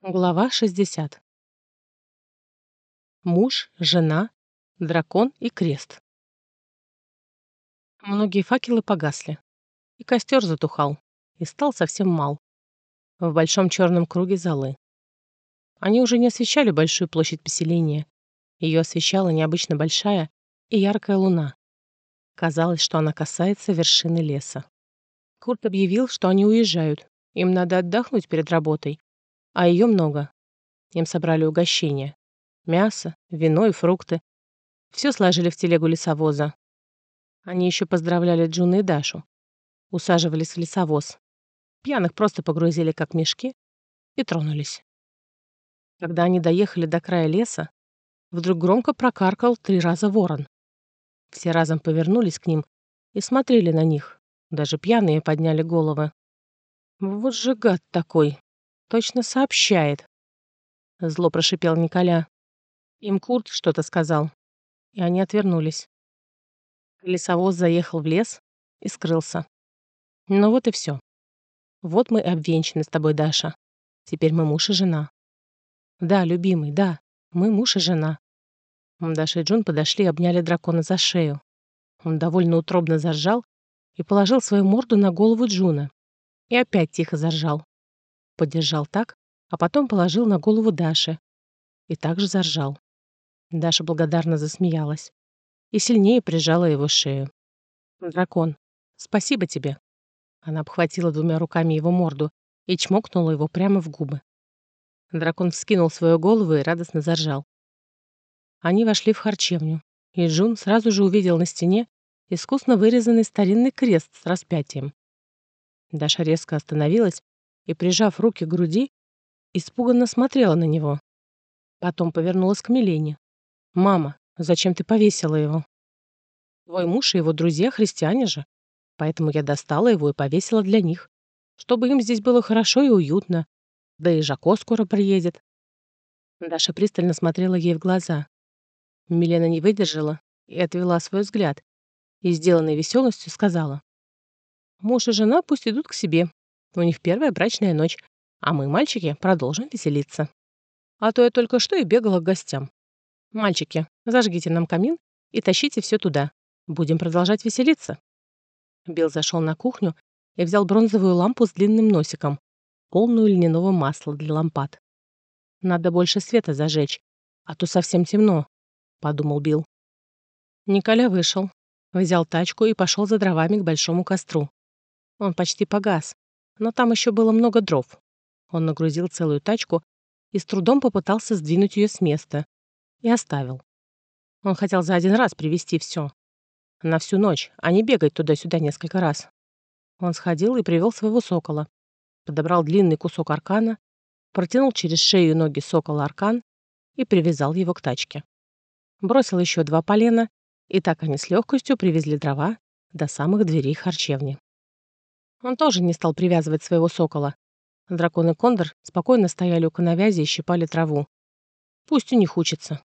Глава 60. Муж, жена, дракон и крест. Многие факелы погасли, и костер затухал, и стал совсем мал. В большом черном круге залы. Они уже не освещали большую площадь поселения. Ее освещала необычно большая и яркая луна. Казалось, что она касается вершины леса. Курт объявил, что они уезжают, им надо отдохнуть перед работой а ее много. Им собрали угощения. Мясо, вино и фрукты. Все сложили в телегу лесовоза. Они еще поздравляли Джуна и Дашу. Усаживались в лесовоз. Пьяных просто погрузили как мешки и тронулись. Когда они доехали до края леса, вдруг громко прокаркал три раза ворон. Все разом повернулись к ним и смотрели на них. Даже пьяные подняли головы. Вот же гад такой, Точно сообщает. Зло прошипел Николя. Им Курт что-то сказал. И они отвернулись. Лесовоз заехал в лес и скрылся. Ну вот и все. Вот мы обвенчаны с тобой, Даша. Теперь мы муж и жена. Да, любимый, да, мы муж и жена. Даша и Джун подошли и обняли дракона за шею. Он довольно утробно заржал и положил свою морду на голову Джуна. И опять тихо заржал поддержал так, а потом положил на голову Даши и также заржал. Даша благодарно засмеялась и сильнее прижала его шею. «Дракон, спасибо тебе!» Она обхватила двумя руками его морду и чмокнула его прямо в губы. Дракон вскинул свою голову и радостно заржал. Они вошли в харчевню, и Джун сразу же увидел на стене искусно вырезанный старинный крест с распятием. Даша резко остановилась и, прижав руки к груди, испуганно смотрела на него. Потом повернулась к Милене. «Мама, зачем ты повесила его?» «Твой муж и его друзья христиане же, поэтому я достала его и повесила для них, чтобы им здесь было хорошо и уютно. Да и Жако скоро приедет». Даша пристально смотрела ей в глаза. Милена не выдержала и отвела свой взгляд, и, сделанной веселостью, сказала. «Муж и жена пусть идут к себе, у них первая брачная ночь, а мы, мальчики, продолжим веселиться. А то я только что и бегала к гостям. Мальчики, зажгите нам камин и тащите все туда. Будем продолжать веселиться. Билл зашел на кухню и взял бронзовую лампу с длинным носиком, полную льняного масла для лампад. Надо больше света зажечь, а то совсем темно, подумал Билл. Николя вышел, взял тачку и пошел за дровами к большому костру. Он почти погас, но там еще было много дров. Он нагрузил целую тачку и с трудом попытался сдвинуть ее с места. И оставил. Он хотел за один раз привезти все. На всю ночь, а не бегать туда-сюда несколько раз. Он сходил и привел своего сокола. Подобрал длинный кусок аркана, протянул через шею и ноги сокола аркан и привязал его к тачке. Бросил еще два полена, и так они с легкостью привезли дрова до самых дверей харчевни. Он тоже не стал привязывать своего сокола. Дракон и кондор спокойно стояли у коновязи и щипали траву. Пусть у них учится.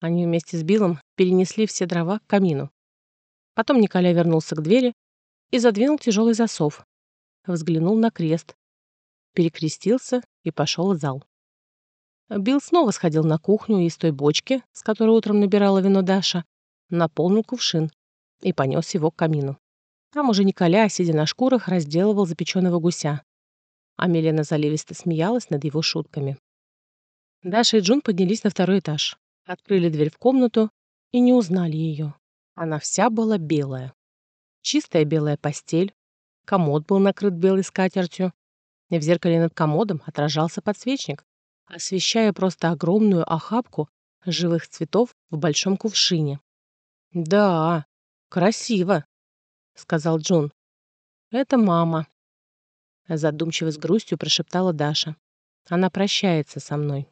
Они вместе с Биллом перенесли все дрова к камину. Потом Николя вернулся к двери и задвинул тяжелый засов. Взглянул на крест, перекрестился и пошел в зал. Билл снова сходил на кухню и из той бочки, с которой утром набирала вино Даша, наполнил кувшин и понес его к камину. Там уже Николя, сидя на шкурах, разделывал запеченного гуся. А Милена заливисто смеялась над его шутками. Даша и Джун поднялись на второй этаж, открыли дверь в комнату и не узнали ее. Она вся была белая. Чистая белая постель, комод был накрыт белой скатертью, и в зеркале над комодом отражался подсвечник, освещая просто огромную охапку живых цветов в большом кувшине. «Да, красиво», сказал Джун. «Это мама», — задумчиво с грустью прошептала Даша. «Она прощается со мной».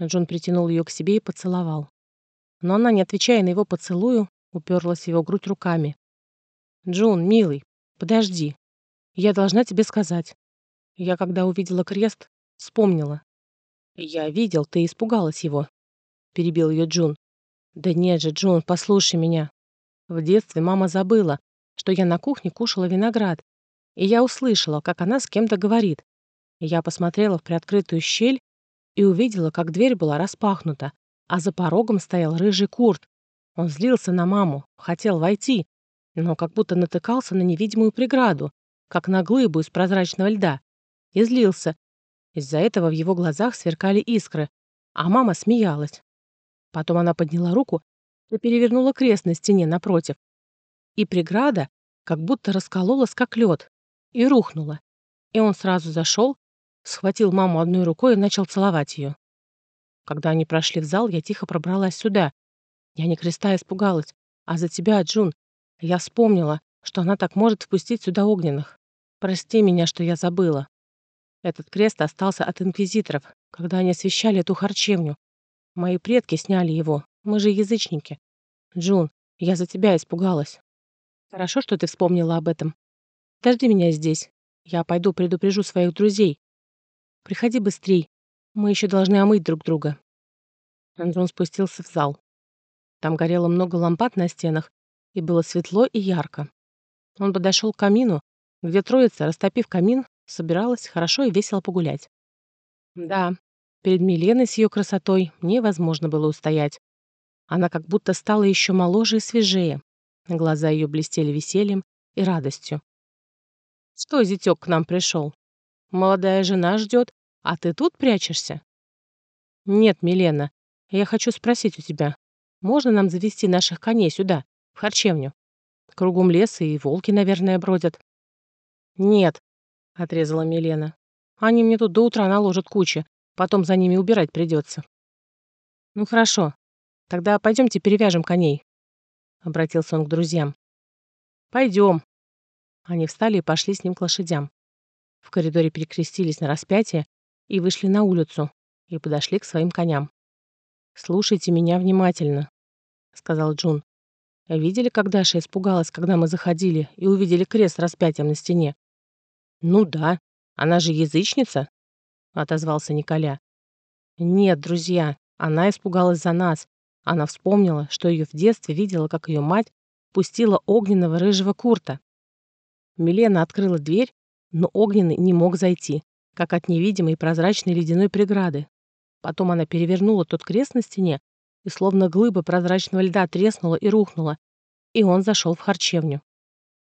Джун притянул ее к себе и поцеловал. Но она, не отвечая на его поцелую, уперлась в его грудь руками. «Джун, милый, подожди. Я должна тебе сказать. Я, когда увидела крест, вспомнила. Я видел, ты испугалась его», — перебил ее Джун. «Да нет же, Джун, послушай меня. В детстве мама забыла, что я на кухне кушала виноград, и я услышала, как она с кем-то говорит. Я посмотрела в приоткрытую щель и увидела, как дверь была распахнута, а за порогом стоял рыжий Курт. Он злился на маму, хотел войти, но как будто натыкался на невидимую преграду, как на глыбу из прозрачного льда, и злился. Из-за этого в его глазах сверкали искры, а мама смеялась. Потом она подняла руку и перевернула крест на стене напротив. И преграда как будто раскололась, как лед, и рухнула. И он сразу зашел, схватил маму одной рукой и начал целовать ее. Когда они прошли в зал, я тихо пробралась сюда. Я не креста испугалась, а за тебя, Джун. Я вспомнила, что она так может впустить сюда огненных. Прости меня, что я забыла. Этот крест остался от инквизиторов, когда они освещали эту харчевню. Мои предки сняли его. Мы же язычники. Джун, я за тебя испугалась. Хорошо, что ты вспомнила об этом. Подожди меня здесь. Я пойду предупрежу своих друзей. Приходи быстрей. Мы еще должны омыть друг друга. Андрон спустился в зал. Там горело много лампад на стенах, и было светло и ярко. Он подошел к камину, где троица, растопив камин, собиралась хорошо и весело погулять. Да, перед Миленой с ее красотой невозможно было устоять. Она как будто стала еще моложе и свежее. Глаза ее блестели весельем и радостью. «Что, зятек к нам пришел? Молодая жена ждет, а ты тут прячешься?» «Нет, Милена, я хочу спросить у тебя, можно нам завести наших коней сюда, в харчевню? Кругом леса и волки, наверное, бродят». «Нет», — отрезала Милена. «Они мне тут до утра наложат кучи, потом за ними убирать придется». «Ну хорошо, тогда пойдемте перевяжем коней», — обратился он к друзьям. «Пойдем». Они встали и пошли с ним к лошадям. В коридоре перекрестились на распятие и вышли на улицу, и подошли к своим коням. «Слушайте меня внимательно», — сказал Джун. «Видели, как Даша испугалась, когда мы заходили и увидели крест с распятием на стене?» «Ну да, она же язычница», — отозвался Николя. «Нет, друзья, она испугалась за нас. Она вспомнила, что ее в детстве видела, как ее мать пустила огненного рыжего Курта. Милена открыла дверь, но огненный не мог зайти как от невидимой прозрачной ледяной преграды. Потом она перевернула тот крест на стене, и словно глыба прозрачного льда треснула и рухнула, и он зашел в харчевню.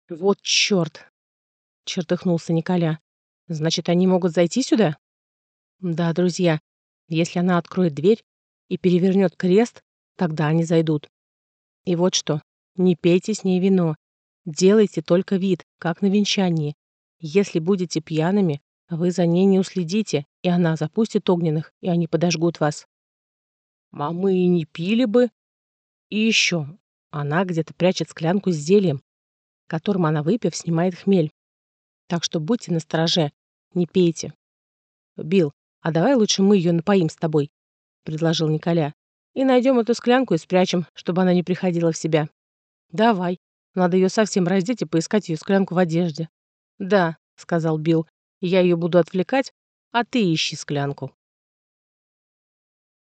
«Вот черт!» — чертыхнулся Николя. «Значит, они могут зайти сюда?» «Да, друзья, если она откроет дверь и перевернет крест, тогда они зайдут. И вот что, не пейте с ней вино, делайте только вид, как на венчании. Если будете пьяными, вы за ней не уследите, и она запустит огненных, и они подожгут вас. А мы и не пили бы. И еще, она где-то прячет склянку с зельем, которым она, выпив, снимает хмель. Так что будьте настороже, не пейте. Бил, а давай лучше мы ее напоим с тобой, предложил Николя. И найдем эту склянку и спрячем, чтобы она не приходила в себя. Давай. Надо ее совсем раздеть и поискать ее склянку в одежде. Да, сказал Билл, я ее буду отвлекать, а ты ищи склянку.